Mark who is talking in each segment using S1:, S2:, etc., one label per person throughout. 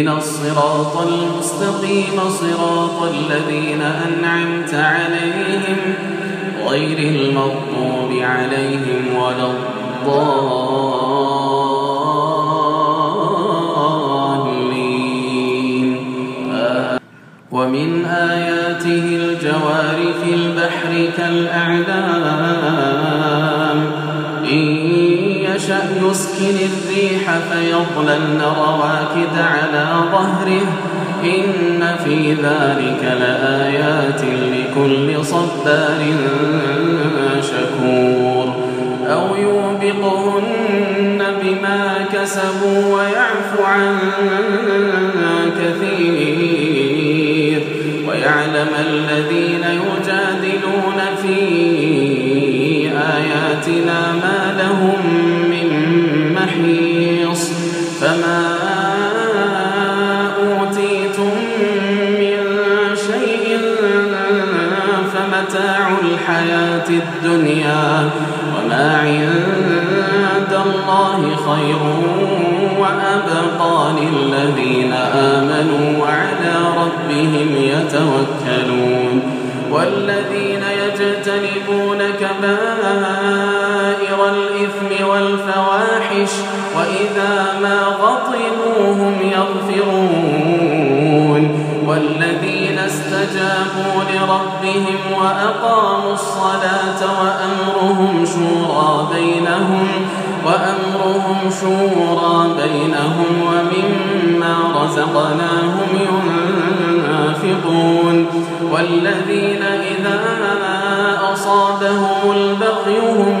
S1: اهدنا الصراط المستقيم صراط الذين أنعمت عليهم غير المغضوب عليهم ولا الضالين. ومن آياته الجوار في البحر كالأعلام. إن يشأ يسكن الريح فيظللن رواكد على ظهره. إن في ذلك لآيات لكل صبار شكور. أو يوبقهن بما كسبوا ويعفو عن كثير. ويعلم الذين يجادلون في آياتنا ما لهم فما أوتيتم من شيء فمتاع الحياة الدنيا وما عند الله خير وأبقى للذين آمنوا وعلى ربهم يتوكلون والذين يجتنبون كبائر والفواحش وإذا ما غضبوا هم يغفرون والذين استجابوا لربهم وأقاموا الصلاة وأمرهم شورى بينهم وأمرهم شورى بينهم ومما رزقناهم ينفقون والذين إذا أصابهم البغي هم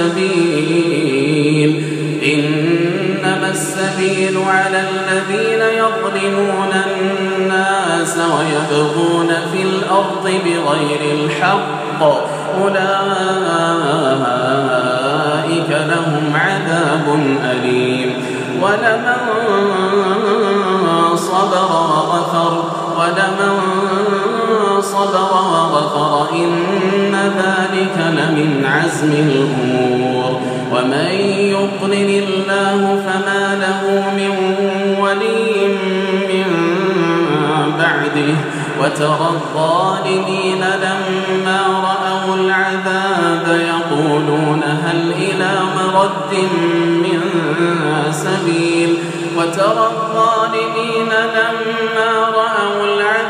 S1: سبيل إنما السبيل على الذين يظلمون الناس ويبغون في الأرض بغير الحق. أولئك لهم عذاب أليم. ولمن صبر وغفر ولمن صبر وغفر إن ذلك لمن عزم الأمور. ومن يضلل الله فما له من ولي من بعده. وترى الظالمين لما رأوا العذاب يقولون هل إلى مرد من سبيل. وترى الظالمين لما رأوا العذاب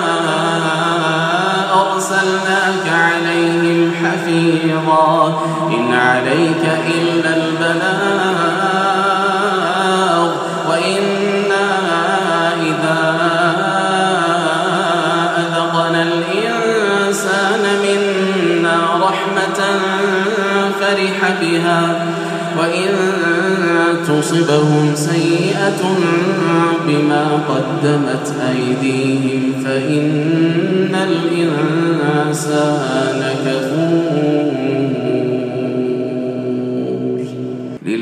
S1: حفيظا إن عليك إلا البلاغ فرح بها. وإن تصبهم سيئة بما قدمت أيديهم فإن الإنسان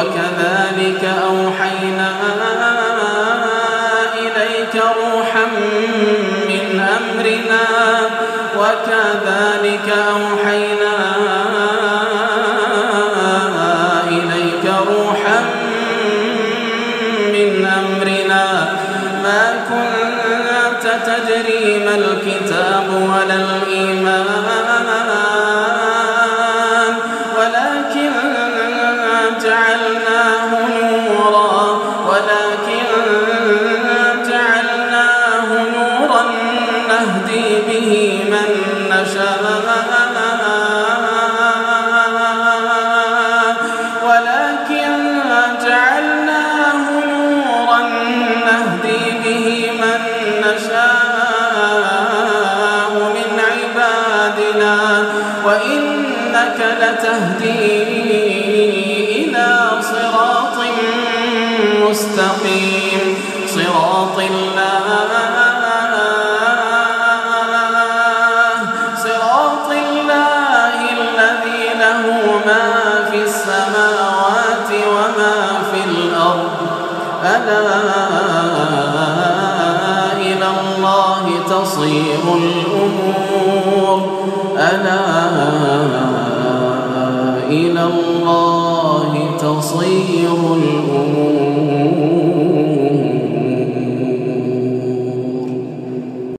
S1: وكذلك أوحينا إليك روحا من أمرنا وكذلك أوحينا إليك روحا من أمرنا. ما كنت تدري ما الكتاب ولا الإيمان. جعلناه نورا نهدي به من نشاء. ولكن جعلناه نورا نهدي به من نشاء من عبادنا. وإنك لتهدي ألا إلى الله تصير الأمور. ألا إلى الله وتصير الأمور